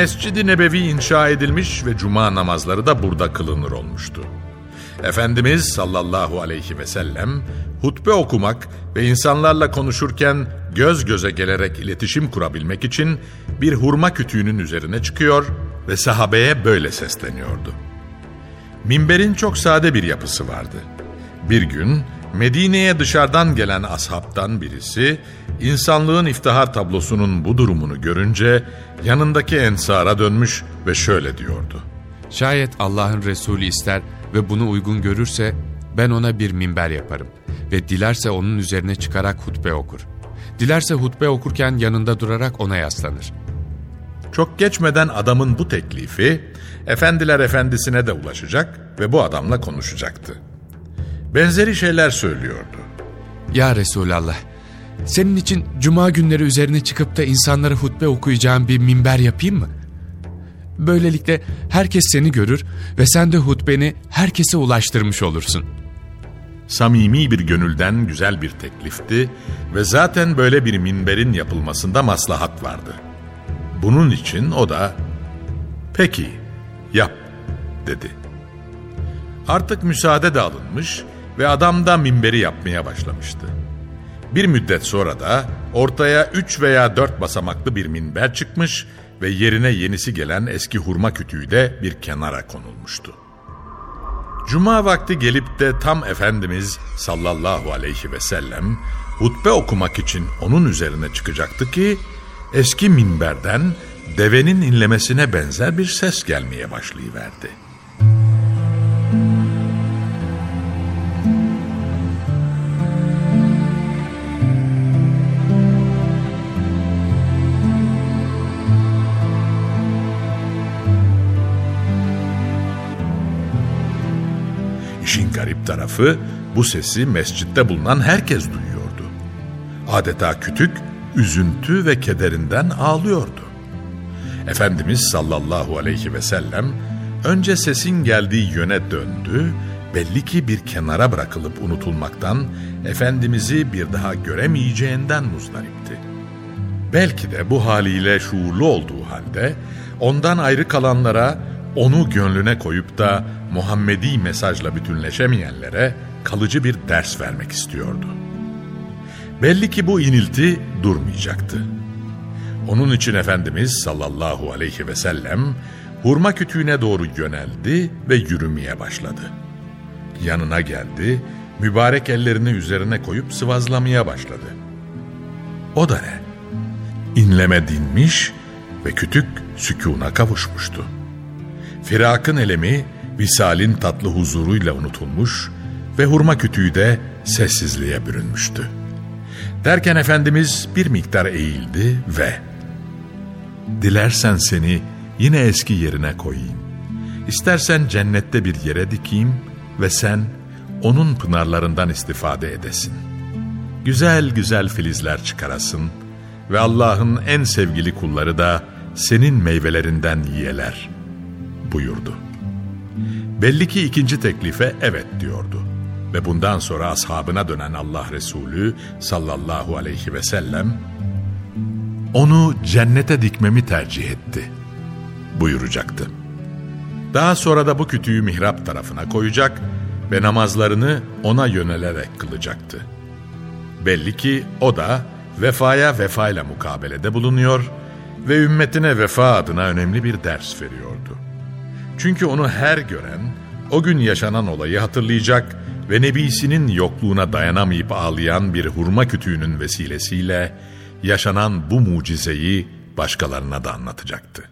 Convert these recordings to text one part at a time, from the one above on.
Mescid-i Nebevi inşa edilmiş ve cuma namazları da burada kılınır olmuştu. Efendimiz sallallahu aleyhi ve sellem hutbe okumak ve insanlarla konuşurken göz göze gelerek iletişim kurabilmek için bir hurma kütüğünün üzerine çıkıyor ve sahabeye böyle sesleniyordu. Minberin çok sade bir yapısı vardı. Bir gün Medine'ye dışarıdan gelen ashabtan birisi insanlığın iftihar tablosunun bu durumunu görünce yanındaki ensara dönmüş ve şöyle diyordu. Şayet Allah'ın Resulü ister ve bunu uygun görürse ben ona bir minber yaparım ve dilerse onun üzerine çıkarak hutbe okur. Dilerse hutbe okurken yanında durarak ona yaslanır. Çok geçmeden adamın bu teklifi efendiler efendisine de ulaşacak ve bu adamla konuşacaktı. Benzeri şeyler söylüyordu. Ya Resulallah, senin için cuma günleri üzerine çıkıp da insanlara hutbe okuyacağım bir minber yapayım mı? Böylelikle herkes seni görür ve sen de hutbeni herkese ulaştırmış olursun. Samimi bir gönülden güzel bir teklifti ve zaten böyle bir minberin yapılmasında maslahat vardı. Bunun için o da peki yap dedi. Artık müsaade de alınmış ve adam da minberi yapmaya başlamıştı. Bir müddet sonra da ortaya üç veya dört basamaklı bir minber çıkmış ve yerine yenisi gelen eski hurma kütüğü de bir kenara konulmuştu. Cuma vakti gelip de tam Efendimiz sallallahu aleyhi ve sellem hutbe okumak için onun üzerine çıkacaktı ki eski minberden devenin inlemesine benzer bir ses gelmeye başlayıverdi. Tarafı bu sesi mescitte bulunan herkes duyuyordu. Adeta kütük üzüntü ve kederinden ağlıyordu. Efendimiz sallallahu aleyhi ve sellem önce sesin geldiği yöne döndü, belli ki bir kenara bırakılıp unutulmaktan Efendimiz'i bir daha göremeyeceğinden muzdaripti. Belki de bu haliyle şuurlu olduğu halde ondan ayrı kalanlara onu gönlüne koyup da Muhammedi mesajla bütünleşemeyenlere kalıcı bir ders vermek istiyordu. Belli ki bu inilti durmayacaktı. Onun için Efendimiz sallallahu aleyhi ve sellem hurma kütüğüne doğru yöneldi ve yürümeye başladı. Yanına geldi, mübarek ellerini üzerine koyup sıvazlamaya başladı. O da ne? İnleme dinmiş ve kütük sükuna kavuşmuştu. Firakın elemi visalin tatlı huzuruyla unutulmuş ve hurma kütüğü de sessizliğe bürünmüştü. Derken Efendimiz bir miktar eğildi ve ''Dilersen seni yine eski yerine koyayım. İstersen cennette bir yere dikeyim ve sen onun pınarlarından istifade edesin. Güzel güzel filizler çıkarasın ve Allah'ın en sevgili kulları da senin meyvelerinden yiyeler buyurdu. Belli ki ikinci teklife evet diyordu. Ve bundan sonra ashabına dönen Allah Resulü sallallahu aleyhi ve sellem onu cennete dikmemi tercih etti buyuracaktı. Daha sonra da bu kütüğü mihrap tarafına koyacak ve namazlarını ona yönelerek kılacaktı. Belli ki o da vefaya vefayla mukabelede bulunuyor ve ümmetine vefa adına önemli bir ders veriyordu. Çünkü onu her gören o gün yaşanan olayı hatırlayacak ve nebisinin yokluğuna dayanamayıp ağlayan bir hurma kütüğünün vesilesiyle yaşanan bu mucizeyi başkalarına da anlatacaktı.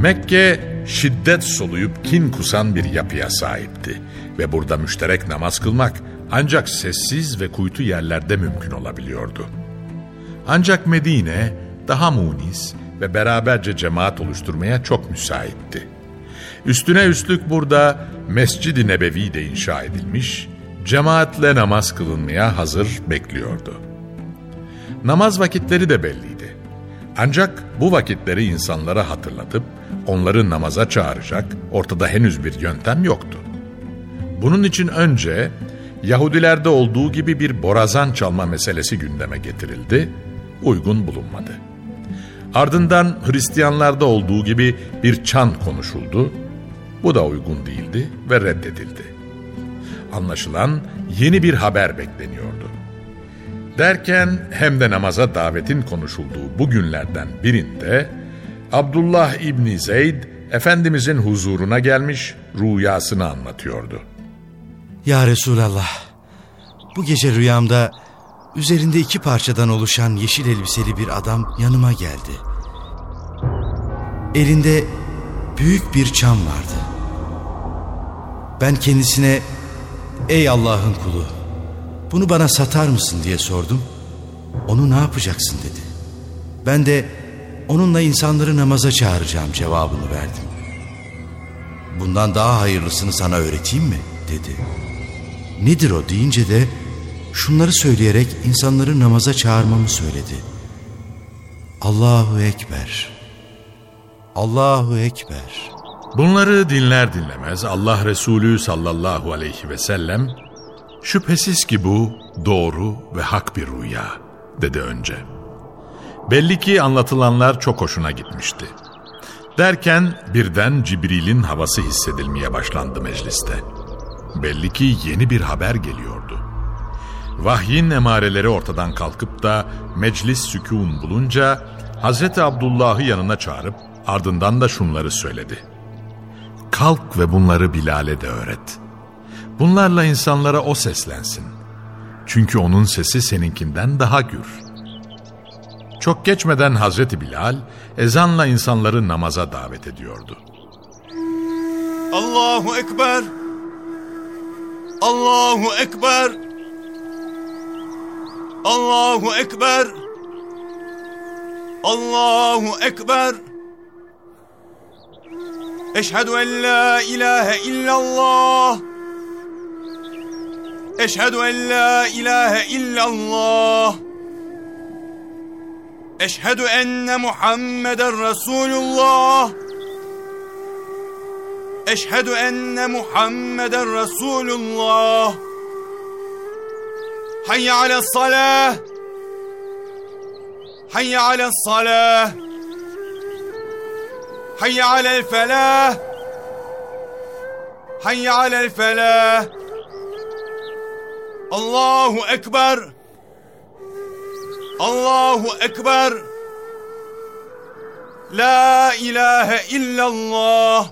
Mekke şiddet soluyup kin kusan bir yapıya sahipti ve burada müşterek namaz kılmak ancak sessiz ve kuytu yerlerde mümkün olabiliyordu. Ancak Medine daha munis ve beraberce cemaat oluşturmaya çok müsaitti. Üstüne üstlük burada Mescid-i Nebevi de inşa edilmiş, cemaatle namaz kılınmaya hazır bekliyordu. Namaz vakitleri de belliydi. Ancak bu vakitleri insanlara hatırlatıp onları namaza çağıracak ortada henüz bir yöntem yoktu. Bunun için önce Yahudilerde olduğu gibi bir borazan çalma meselesi gündeme getirildi, uygun bulunmadı. Ardından Hristiyanlarda olduğu gibi bir çan konuşuldu, bu da uygun değildi ve reddedildi. Anlaşılan yeni bir haber bekleniyordu. Derken hem de namaza davetin konuşulduğu bu günlerden birinde Abdullah İbni Zeyd Efendimizin huzuruna gelmiş rüyasını anlatıyordu. Ya Resulallah, bu gece rüyamda üzerinde iki parçadan oluşan yeşil elbiseli bir adam yanıma geldi. Elinde büyük bir çam vardı. Ben kendisine ''Ey Allah'ın kulu, bunu bana satar mısın?'' diye sordum. ''Onu ne yapacaksın?'' dedi. Ben de onunla insanları namaza çağıracağım cevabını verdim. Bundan daha hayırlısını sana öğreteyim mi? dedi. Nedir o deyince de şunları söyleyerek insanları namaza çağırmamı söyledi. Allahu Ekber. Allahu Ekber. Bunları dinler dinlemez Allah Resulü sallallahu aleyhi ve sellem şüphesiz ki bu doğru ve hak bir rüya dedi önce. Belli ki anlatılanlar çok hoşuna gitmişti. Derken birden Cibril'in havası hissedilmeye başlandı mecliste. Belli ki yeni bir haber geliyordu. Vahyin emareleri ortadan kalkıp da meclis sükun bulunca Hazreti Abdullah'ı yanına çağırıp ardından da şunları söyledi. Kalk ve bunları Bilal'e de öğret. Bunlarla insanlara o seslensin. Çünkü onun sesi seninkinden daha gür. Çok geçmeden Hazreti Bilal ezanla insanları namaza davet ediyordu. Allahu Ekber! Allahu Ekber! Allahu Ekber! Allahu Ekber! Eşhedü en la ilahe illallah! Eşhedü en la ilahe illallah! Eşhedü enne Muhammeden Resulullah. Eşhedü enne Muhammeden Resulullah. Hayye ala salah. Hayye ala salah. Hayye alel felah. Hayye alel felah. Allahu Ekber. Allahu Ekber. La ilahe illallah.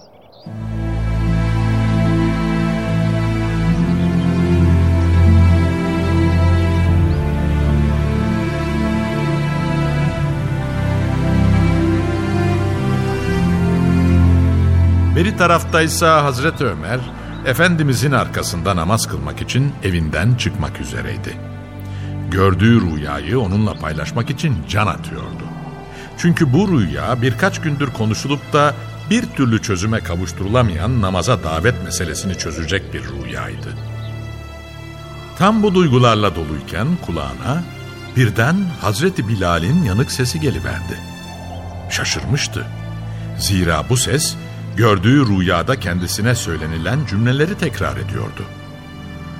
Beri taraftaysa Hazreti Ömer, Efendimizin arkasında namaz kılmak için evinden çıkmak üzereydi. gördüğü rüyayı onunla paylaşmak için can atıyordu. Çünkü bu rüya birkaç gündür konuşulup da bir türlü çözüme kavuşturulamayan namaza davet meselesini çözecek bir rüyaydı. Tam bu duygularla doluyken kulağına birden Hazreti Bilal'in yanık sesi geliverdi. Şaşırmıştı. Zira bu ses gördüğü rüyada kendisine söylenilen cümleleri tekrar ediyordu.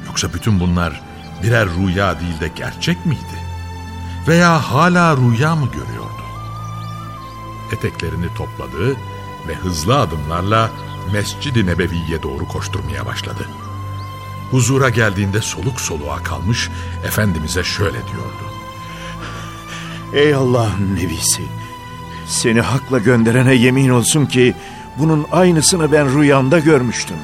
Yoksa bütün bunlar birer rüya değil de gerçek miydi? Veya hala rüya mı görüyordu? Eteklerini topladı ve hızlı adımlarla Mescid-i Nebevi'ye doğru koşturmaya başladı. Huzura geldiğinde soluk soluğa kalmış Efendimiz'e şöyle diyordu. Ey Allah'ın nebisi! Seni hakla gönderene yemin olsun ki bunun aynısını ben rüyamda görmüştüm.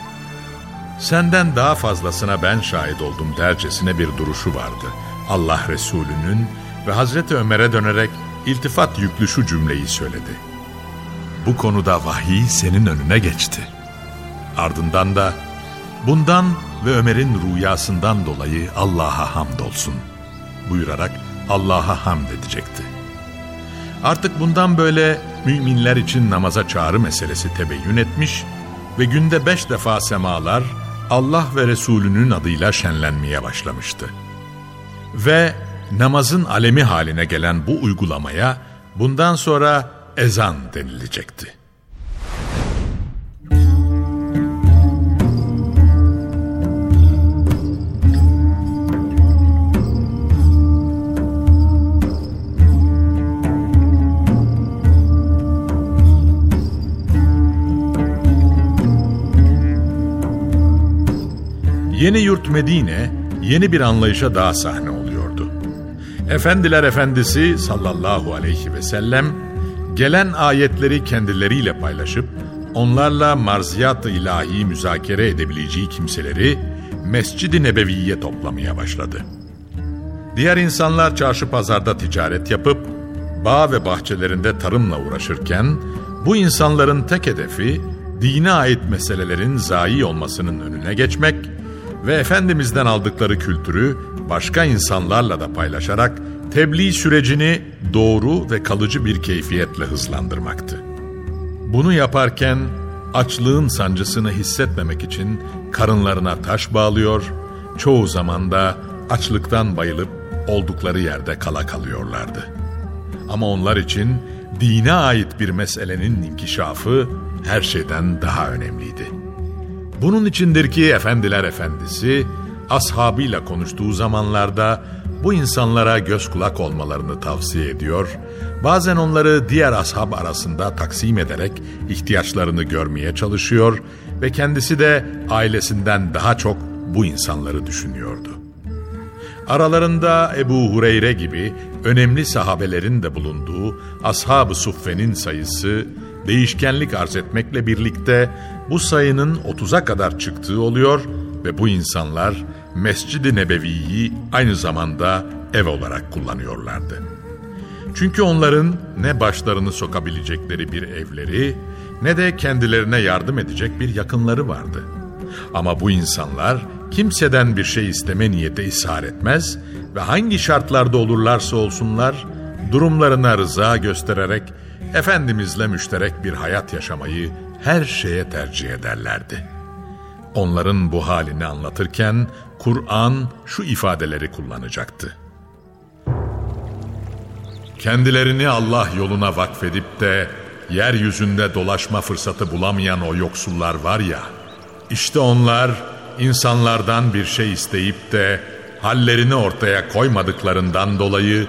Senden daha fazlasına ben şahit oldum dercesine bir duruşu vardı. Allah Resulü'nün ve Hazreti Ömer'e dönerek iltifat yüklü şu cümleyi söyledi. Bu konuda vahiy senin önüne geçti. Ardından da bundan ve Ömer'in rüyasından dolayı Allah'a hamdolsun buyurarak Allah'a hamd edecekti. Artık bundan böyle müminler için namaza çağrı meselesi tebeyyün etmiş ve günde beş defa semalar Allah ve Resulünün adıyla şenlenmeye başlamıştı. Ve namazın alemi haline gelen bu uygulamaya bundan sonra ezan denilecekti. Yeni yurt Medine yeni bir anlayışa daha sahne oluyordu. Efendiler Efendisi sallallahu aleyhi ve sellem gelen ayetleri kendileriyle paylaşıp onlarla marziyat-ı ilahi müzakere edebileceği kimseleri Mescid-i Nebevi'ye toplamaya başladı. Diğer insanlar çarşı pazarda ticaret yapıp bağ ve bahçelerinde tarımla uğraşırken bu insanların tek hedefi dine ait meselelerin zayi olmasının önüne geçmek ve Efendimiz'den aldıkları kültürü başka insanlarla da paylaşarak tebliğ sürecini doğru ve kalıcı bir keyfiyetle hızlandırmaktı. Bunu yaparken açlığın sancısını hissetmemek için karınlarına taş bağlıyor, çoğu zaman da açlıktan bayılıp oldukları yerde kala kalıyorlardı. Ama onlar için dine ait bir meselenin inkişafı her şeyden daha önemliydi. Bunun içindir ki Efendiler Efendisi ashabıyla konuştuğu zamanlarda bu insanlara göz kulak olmalarını tavsiye ediyor, bazen onları diğer ashab arasında taksim ederek ihtiyaçlarını görmeye çalışıyor ve kendisi de ailesinden daha çok bu insanları düşünüyordu. Aralarında Ebu Hureyre gibi önemli sahabelerin de bulunduğu Ashab-ı Suffe'nin sayısı değişkenlik arz etmekle birlikte bu sayının 30'a kadar çıktığı oluyor ve bu insanlar Mescid-i Nebevi'yi aynı zamanda ev olarak kullanıyorlardı. Çünkü onların ne başlarını sokabilecekleri bir evleri ne de kendilerine yardım edecek bir yakınları vardı. Ama bu insanlar kimseden bir şey isteme niyete ishar etmez ve hangi şartlarda olurlarsa olsunlar durumlarına rıza göstererek Efendimizle müşterek bir hayat yaşamayı her şeye tercih ederlerdi. Onların bu halini anlatırken Kur'an şu ifadeleri kullanacaktı. Kendilerini Allah yoluna vakfedip de yeryüzünde dolaşma fırsatı bulamayan o yoksullar var ya, işte onlar insanlardan bir şey isteyip de hallerini ortaya koymadıklarından dolayı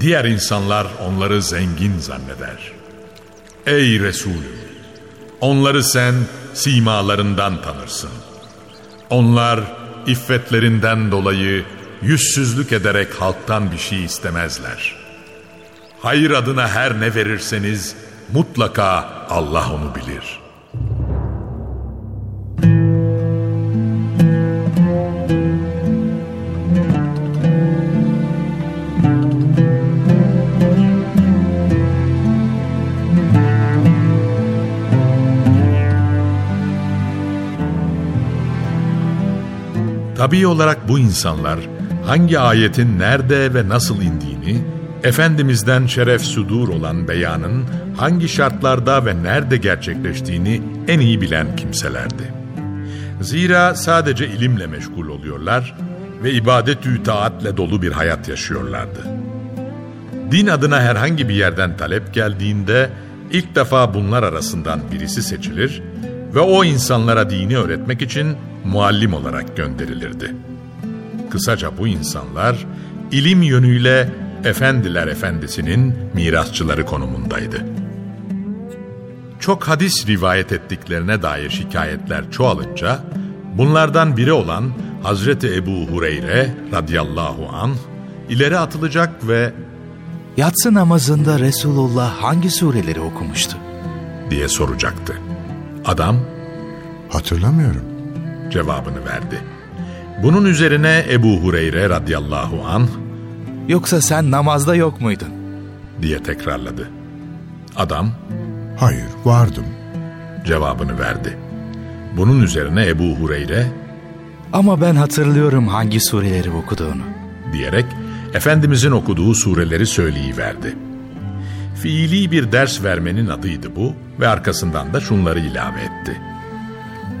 diğer insanlar onları zengin zanneder. Ey Resulüm! Onları sen simalarından tanırsın. Onlar iffetlerinden dolayı yüzsüzlük ederek halktan bir şey istemezler. Hayır adına her ne verirseniz mutlaka Allah onu bilir.'' Tabii olarak bu insanlar hangi ayetin nerede ve nasıl indiğini, Efendimiz'den şeref sudur olan beyanın hangi şartlarda ve nerede gerçekleştiğini en iyi bilen kimselerdi. Zira sadece ilimle meşgul oluyorlar ve ibadet-ü taatle dolu bir hayat yaşıyorlardı. Din adına herhangi bir yerden talep geldiğinde ilk defa bunlar arasından birisi seçilir ve o insanlara dini öğretmek için muallim olarak gönderilirdi. Kısaca bu insanlar ilim yönüyle efendiler efendisinin mirasçıları konumundaydı. Çok hadis rivayet ettiklerine dair şikayetler çoğalınca bunlardan biri olan Hazreti Ebu Hureyre radıyallahu an ileri atılacak ve Yatsı namazında Resulullah hangi sureleri okumuştu? diye soracaktı. Adam Hatırlamıyorum. Cevabını verdi. Bunun üzerine Ebu Hureyre radıyallahu an Yoksa sen namazda yok muydun? diye tekrarladı. Adam Hayır, vardım. cevabını verdi. Bunun üzerine Ebu Hureyre Ama ben hatırlıyorum hangi sureleri okuduğunu. diyerek Efendimizin okuduğu sureleri söyleyiverdi. Fiili bir ders vermenin adıydı bu ve arkasından da şunları ilave etti.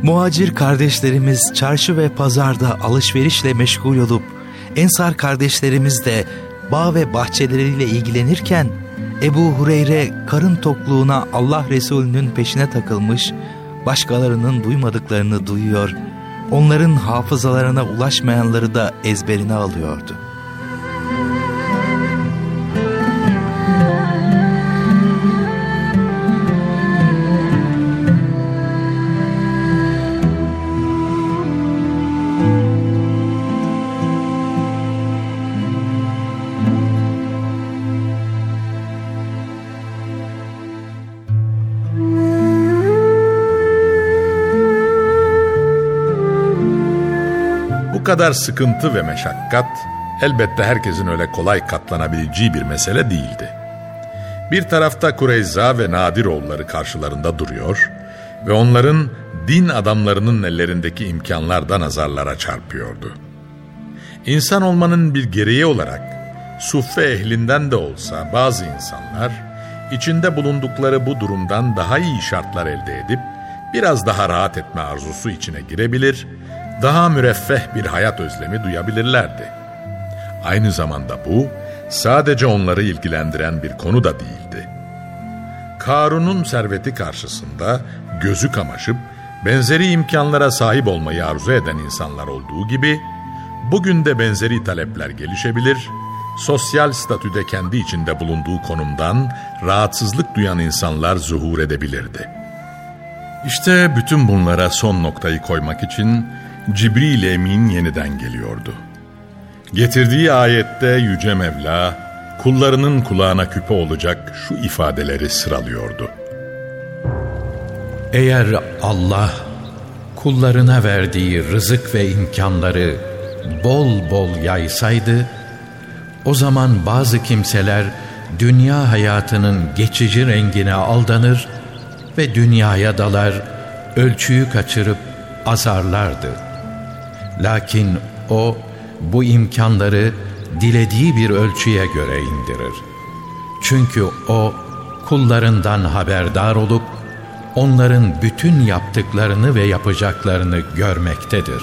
Muhacir kardeşlerimiz çarşı ve pazarda alışverişle meşgul olup Ensar kardeşlerimiz de bağ ve bahçeleriyle ilgilenirken Ebu Hureyre karın tokluğuna Allah Resulü'nün peşine takılmış, başkalarının duymadıklarını duyuyor, onların hafızalarına ulaşmayanları da ezberine alıyordu. Kadar sıkıntı ve meşakkat elbette herkesin öyle kolay katlanabileceği bir mesele değildi. Bir tarafta Kureyza ve Nadiroğulları karşılarında duruyor ve onların din adamlarının ellerindeki imkanlar da nazarlara çarpıyordu. İnsan olmanın bir gereği olarak suffe ehlinden de olsa bazı insanlar içinde bulundukları bu durumdan daha iyi şartlar elde edip biraz daha rahat etme arzusu içine girebilir, daha müreffeh bir hayat özlemi duyabilirlerdi. Aynı zamanda bu sadece onları ilgilendiren bir konu da değildi. Karun'un serveti karşısında gözü kamaşıp benzeri imkanlara sahip olmayı arzu eden insanlar olduğu gibi bugün de benzeri talepler gelişebilir, sosyal statüde kendi içinde bulunduğu konumdan rahatsızlık duyan insanlar zuhur edebilirdi. İşte bütün bunlara son noktayı koymak için Cibril Emin yeniden geliyordu. Getirdiği ayette Yüce Mevla, kullarının kulağına küpe olacak şu ifadeleri sıralıyordu. Eğer Allah kullarına verdiği rızık ve imkanları bol bol yaysaydı, o zaman bazı kimseler dünya hayatının geçici rengine aldanır ve dünyaya dalar, ölçüyü kaçırıp azarlardı. Lakin o bu imkanları dilediği bir ölçüye göre indirir. Çünkü o kullarından haberdar olup onların bütün yaptıklarını ve yapacaklarını görmektedir.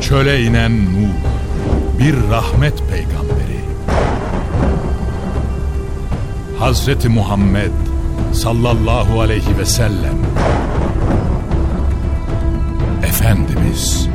çöle inen Nuh, bir rahmet peygamberi. Hazreti Muhammed, sallallahu aleyhi ve sellem Efendimiz